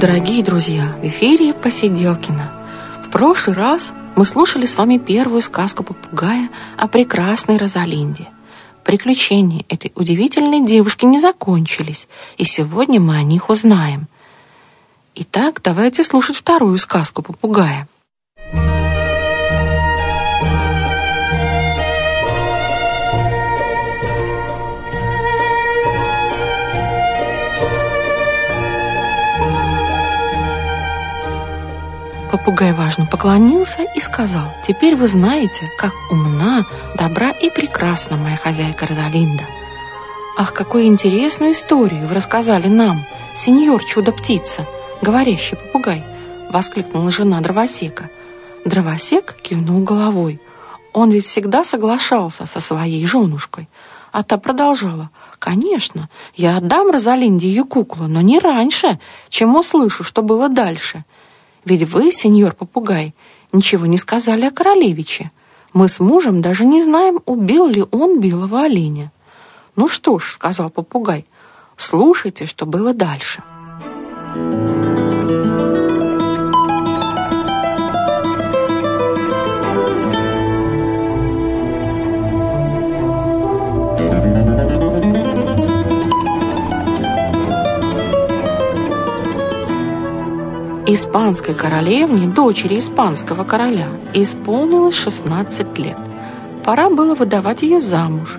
Дорогие друзья! В эфире Посиделкина. В прошлый раз мы слушали с вами первую сказку попугая о прекрасной Розалинде. Приключения этой удивительной девушки не закончились, и сегодня мы о них узнаем. Итак, давайте слушать вторую сказку попугая. Попугай важно поклонился и сказал, «Теперь вы знаете, как умна, добра и прекрасна моя хозяйка Розалинда. Ах, какую интересную историю вы рассказали нам, сеньор чудо-птица, говорящий попугай!» — воскликнула жена дровосека. Дровосек кивнул головой. Он ведь всегда соглашался со своей женушкой. А та продолжала. «Конечно, я отдам Розалинде ее куклу, но не раньше, чем услышу, что было дальше». Ведь вы, сеньор попугай, ничего не сказали о королевиче. Мы с мужем даже не знаем, убил ли он белого оленя. Ну что ж, сказал попугай, слушайте, что было дальше. Испанской королевне, дочери испанского короля, исполнилось 16 лет. Пора было выдавать ее замуж.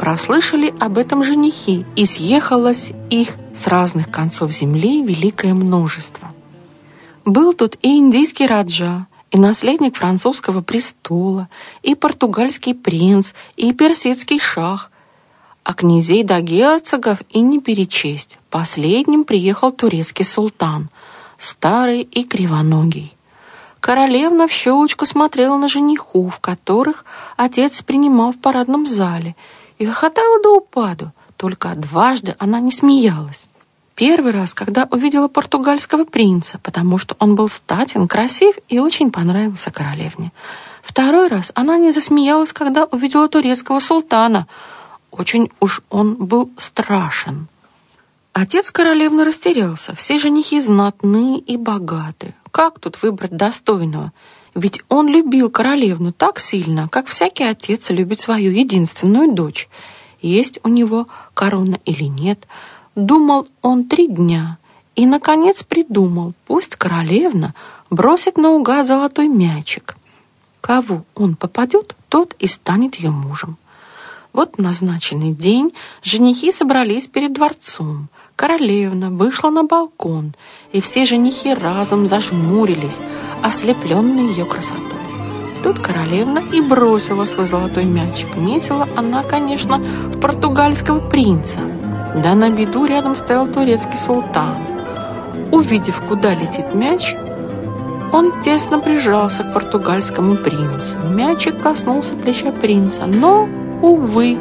Прослышали об этом женихи, и съехалось их с разных концов земли великое множество. Был тут и индийский раджа, и наследник французского престола, и португальский принц, и персидский шах, а князей до герцогов и не перечесть. Последним приехал турецкий султан – старый и кривоногий. Королевна в щелочку смотрела на женихов, которых отец принимал в парадном зале, и хохотала до упаду, только дважды она не смеялась. Первый раз, когда увидела португальского принца, потому что он был статен, красив и очень понравился королевне. Второй раз она не засмеялась, когда увидела турецкого султана. Очень уж он был страшен. Отец королевны растерялся. Все женихи знатные и богаты. Как тут выбрать достойного? Ведь он любил королевну так сильно, как всякий отец любит свою единственную дочь. Есть у него корона или нет. Думал он три дня и, наконец, придумал, пусть королевна бросит наугад золотой мячик. Кого он попадет, тот и станет ее мужем. Вот назначенный день женихи собрались перед дворцом. Королевна вышла на балкон, и все женихи разом зажмурились, ослепленные ее красотой. Тут королевна и бросила свой золотой мячик. Метила она, конечно, в португальского принца. Да на беду рядом стоял турецкий султан. Увидев, куда летит мяч, он тесно прижался к португальскому принцу. Мячик коснулся плеча принца, но, увы,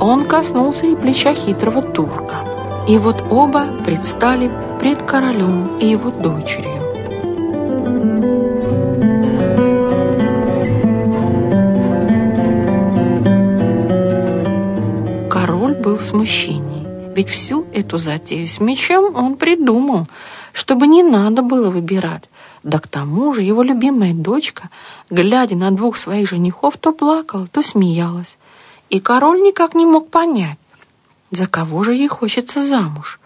он коснулся и плеча хитрого турка. И вот оба предстали пред королем и его дочерью. Король был в смущении, ведь всю эту затею с мечом он придумал, чтобы не надо было выбирать. Да к тому же его любимая дочка, глядя на двух своих женихов, то плакала, то смеялась. И король никак не мог понять, за кого же ей хочется замуж?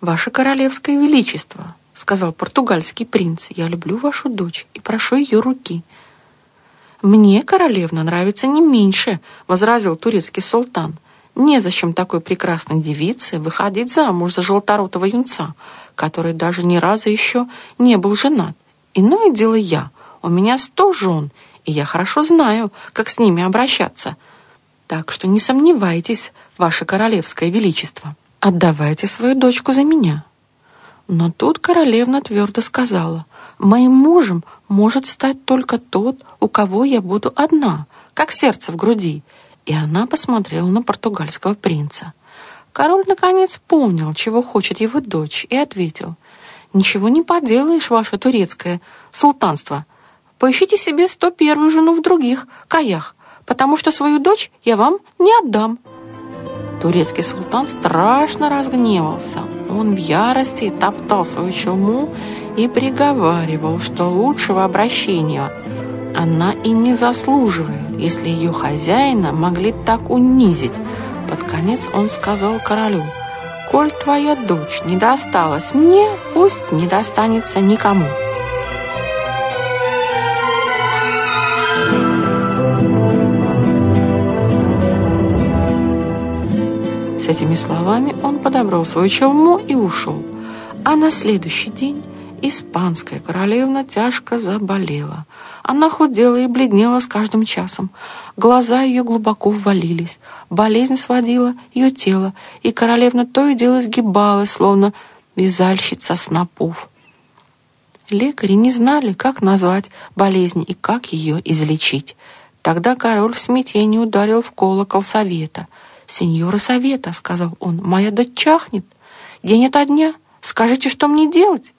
«Ваше королевское величество», — сказал португальский принц, — «я люблю вашу дочь и прошу ее руки». «Мне королевна нравится не меньше», — возразил турецкий султан. «Незачем такой прекрасной девице выходить замуж за желторотого юнца, который даже ни разу еще не был женат. Иное дело я. У меня сто жен, и я хорошо знаю, как с ними обращаться. Так что не сомневайтесь, ваше королевское величество, отдавайте свою дочку за меня». Но тут королевна твердо сказала, «Моим мужем может стать только тот, у кого я буду одна, как сердце в груди». И она посмотрела на португальского принца. Король наконец понял, чего хочет его дочь, и ответил, «Ничего не поделаешь, ваше турецкое султанство. Поищите себе сто первую жену в других каях, потому что свою дочь я вам не отдам». Турецкий султан страшно разгневался. Он в ярости топтал свою челму и приговаривал, что лучшего обращения она и не заслуживает, если ее хозяина могли так унизить. Под конец он сказал королю, «Коль твоя дочь не досталась мне, пусть не достанется никому». С этими словами он подобрал свою челму и ушел. А на следующий день испанская королевна тяжко заболела. Она худела и бледнела с каждым часом. Глаза ее глубоко ввалились. Болезнь сводила ее тело, и королевна то и дело сгибалась, словно вязальщица снопов. Лекари не знали, как назвать болезнь и как ее излечить. Тогда король в смятении ударил в колокол совета — «Сеньора Совета», — сказал он, — «моя дочь чахнет. День ото дня. Скажите, что мне делать?»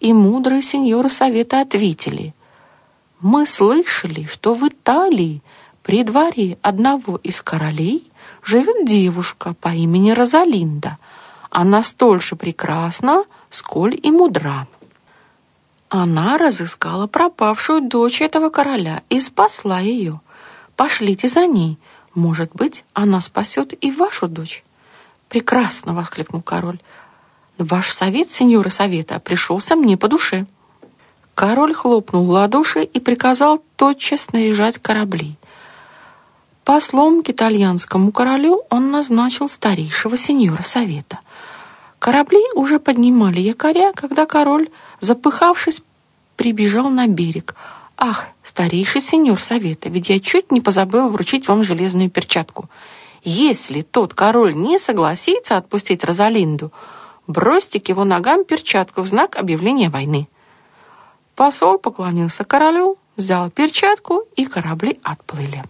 И мудрые сеньоры Совета ответили, «Мы слышали, что в Италии при дворе одного из королей живет девушка по имени Розалинда. Она столь же прекрасна, сколь и мудра». Она разыскала пропавшую дочь этого короля и спасла ее. Пошлите за ней, может быть, она спасет и вашу дочь. Прекрасно, воскликнул король. Ваш совет, сеньора совета, пришелся мне по душе. Король хлопнул в ладоши и приказал тотчас наезжать корабли. Послом к итальянскому королю он назначил старейшего сеньора совета. Корабли уже поднимали якоря, когда король, запыхавшись, прибежал на берег. «Ах, старейший сеньор совета, ведь я чуть не позабыл вручить вам железную перчатку. Если тот король не согласится отпустить Розалинду, бросьте к его ногам перчатку в знак объявления войны». Посол поклонился королю, взял перчатку, и корабли отплыли.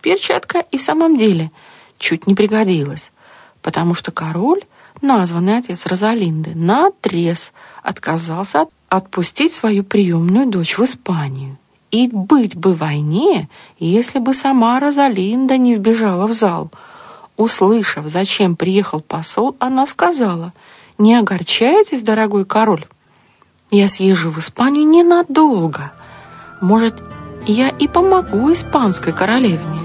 Перчатка и в самом деле чуть не пригодилась, потому что король, названный отец Розалинды, наотрез отказался от отпустить свою приемную дочь в Испанию. И быть бы войне, если бы сама Розалинда не вбежала в зал. Услышав, зачем приехал посол, она сказала, «Не огорчайтесь, дорогой король, я съезжу в Испанию ненадолго. Может, я и помогу испанской королевне».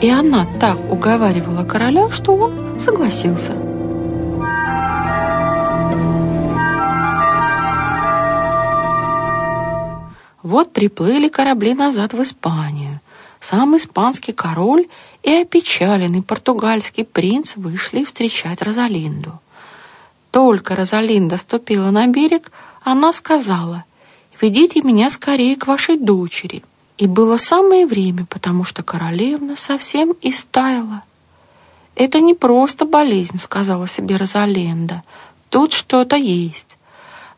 И она так уговаривала короля, что он согласился. Вот приплыли корабли назад в Испанию. Сам испанский король и опечаленный португальский принц вышли встречать Розалинду. Только Розалинда ступила на берег, она сказала, «Ведите меня скорее к вашей дочери». И было самое время, потому что королевна совсем истаяла. «Это не просто болезнь», — сказала себе Розалинда. «Тут что-то есть».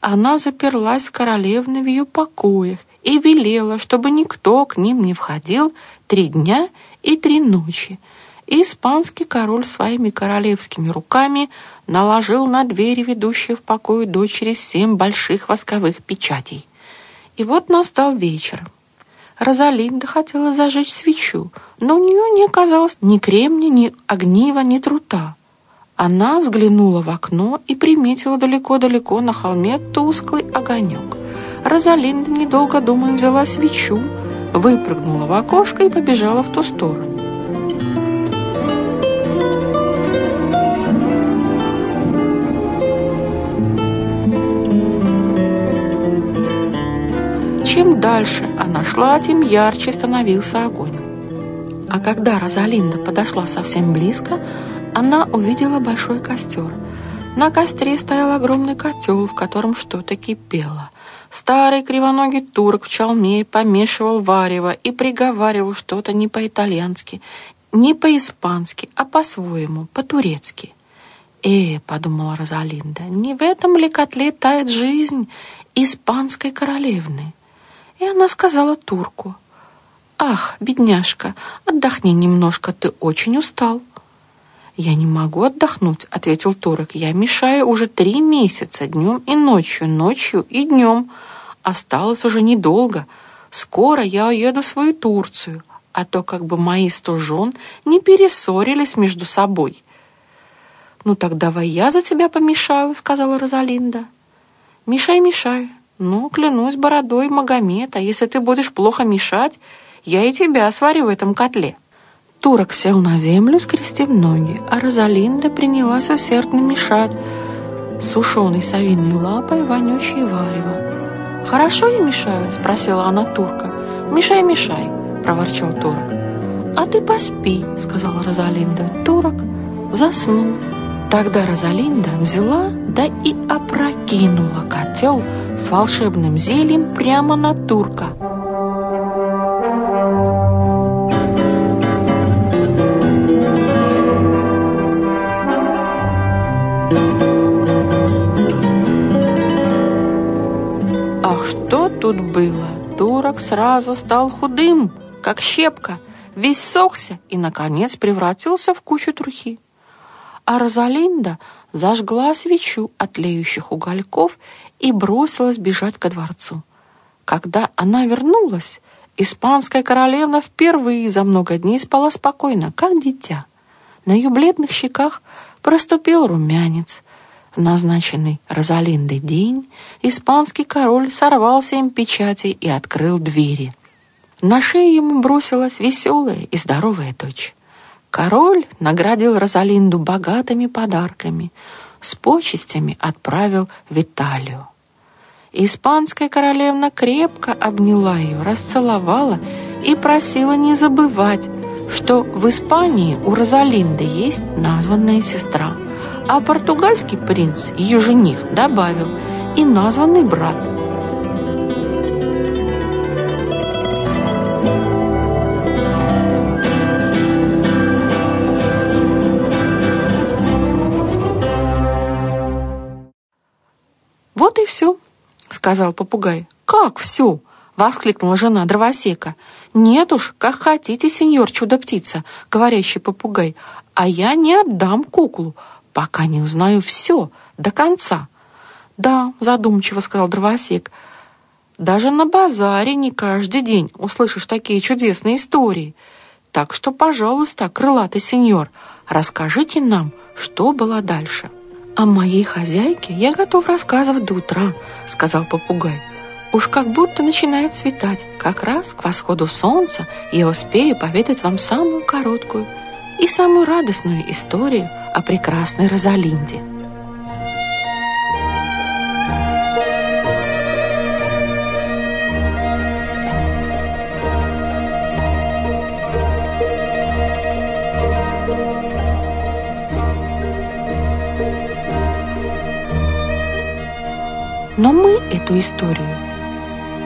Она заперлась с королевной в ее покоях и велела, чтобы никто к ним не входил три дня и три ночи. И испанский король своими королевскими руками наложил на двери, ведущие в покой дочери, семь больших восковых печатей. И вот настал вечер. Розалинда хотела зажечь свечу, но у нее не оказалось ни кремня, ни огнива, ни трута. Она взглянула в окно и приметила далеко-далеко на холме тусклый огонек. Розалинда, недолго думая, взяла свечу, выпрыгнула в окошко и побежала в ту сторону. Чем дальше она шла, тем ярче становился огонь. А когда Розалинда подошла совсем близко, она увидела большой костер. На костре стоял огромный котел, в котором что-то кипело. Старый кривоногий турок в чалме помешивал варево и приговаривал что-то не по-итальянски, не по-испански, а по-своему, по-турецки. «Э, — подумала Розалинда, — не в этом ли котле тает жизнь испанской королевны?» И она сказала турку, «Ах, бедняжка, отдохни немножко, ты очень устал». «Я не могу отдохнуть», — ответил турок. «Я мешаю уже три месяца, днем и ночью, ночью и днем. Осталось уже недолго. Скоро я уеду в свою Турцию, а то как бы мои сто жен не перессорились между собой». «Ну так давай я за тебя помешаю», — сказала Розалинда. «Мешай, мешай. Ну, клянусь бородой Магомед, а если ты будешь плохо мешать, я и тебя сварю в этом котле». Турок сел на землю, скрестив ноги, а Розалинда принялась усердно мешать сушеной совиной лапой вонючее варево. «Хорошо я мешаю?» — спросила она турка. «Мешай, мешай!» — проворчал турок. «А ты поспи!» — сказала Розалинда. Турок заснул. Тогда Розалинда взяла, да и опрокинула котел с волшебным зельем прямо на турка. Было? Турок сразу стал худым, как щепка, весь сохся и, наконец, превратился в кучу трухи. А Розалинда зажгла свечу от леющих угольков и бросилась бежать ко дворцу. Когда она вернулась, испанская королевна впервые за много дней спала спокойно, как дитя. На ее бледных щеках проступил румянец, в назначенный Розалиндой день испанский король сорвался им печати и открыл двери. На шею ему бросилась веселая и здоровая дочь. Король наградил Розалинду богатыми подарками, с почестями отправил в Италию. Испанская королевна крепко обняла ее, расцеловала и просила не забывать, что в Испании у Розалинды есть названная сестра – а португальский принц, ее жених, добавил и названный брат. «Вот и все», — сказал попугай. «Как все?» — воскликнула жена дровосека. «Нет уж, как хотите, сеньор чудо-птица, говорящий попугай, а я не отдам куклу, пока не узнаю все до конца. Да, задумчиво сказал дровосек, даже на базаре не каждый день услышишь такие чудесные истории. Так что, пожалуйста, крылатый сеньор, расскажите нам, что было дальше. «О моей хозяйке я готов рассказывать до утра», — сказал попугай. «Уж как будто начинает светать. Как раз к восходу солнца я успею поведать вам самую короткую и самую радостную историю о прекрасной Розалинде. Но мы эту историю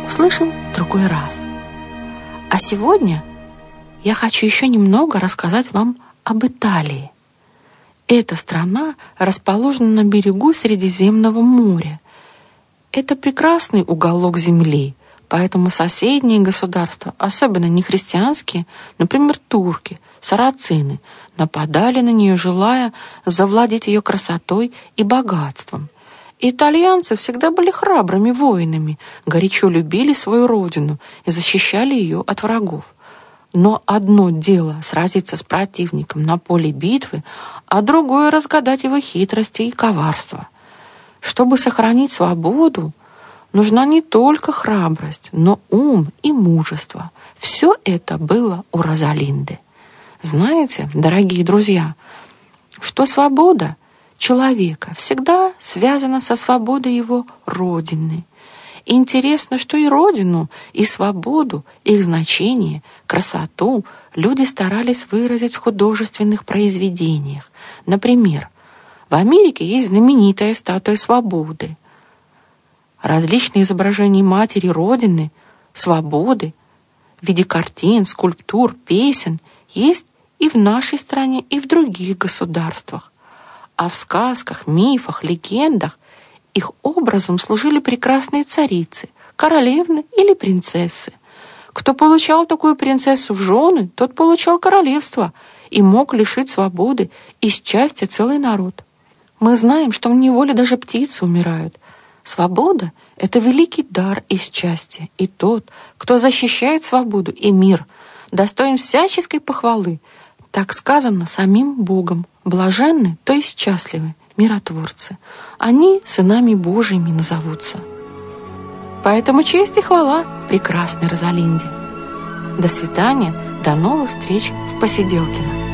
услышим в другой раз. А сегодня я хочу еще немного рассказать вам об Италии. Эта страна расположена на берегу Средиземного моря. Это прекрасный уголок земли, поэтому соседние государства, особенно не христианские, например, турки, сарацины, нападали на нее, желая завладеть ее красотой и богатством. Итальянцы всегда были храбрыми воинами, горячо любили свою родину и защищали ее от врагов. Но одно дело сразиться с противником на поле битвы, а другое разгадать его хитрости и коварство. Чтобы сохранить свободу, нужна не только храбрость, но ум и мужество. Все это было у Розалинды. Знаете, дорогие друзья, что свобода человека всегда связана со свободой его родины – интересно, что и родину, и свободу, их значение, красоту люди старались выразить в художественных произведениях. Например, в Америке есть знаменитая статуя свободы. Различные изображения матери Родины, свободы в виде картин, скульптур, песен есть и в нашей стране, и в других государствах. А в сказках, мифах, легендах их образом служили прекрасные царицы, королевны или принцессы. Кто получал такую принцессу в жены, тот получал королевство и мог лишить свободы и счастья целый народ. Мы знаем, что в неволе даже птицы умирают. Свобода — это великий дар и счастье, и тот, кто защищает свободу и мир, достоин всяческой похвалы. Так сказано самим Богом. Блаженны, то есть счастливы, миротворцы. Они сынами Божьими назовутся. Поэтому честь и хвала прекрасной Розалинде. До свидания, до новых встреч в Посиделкино.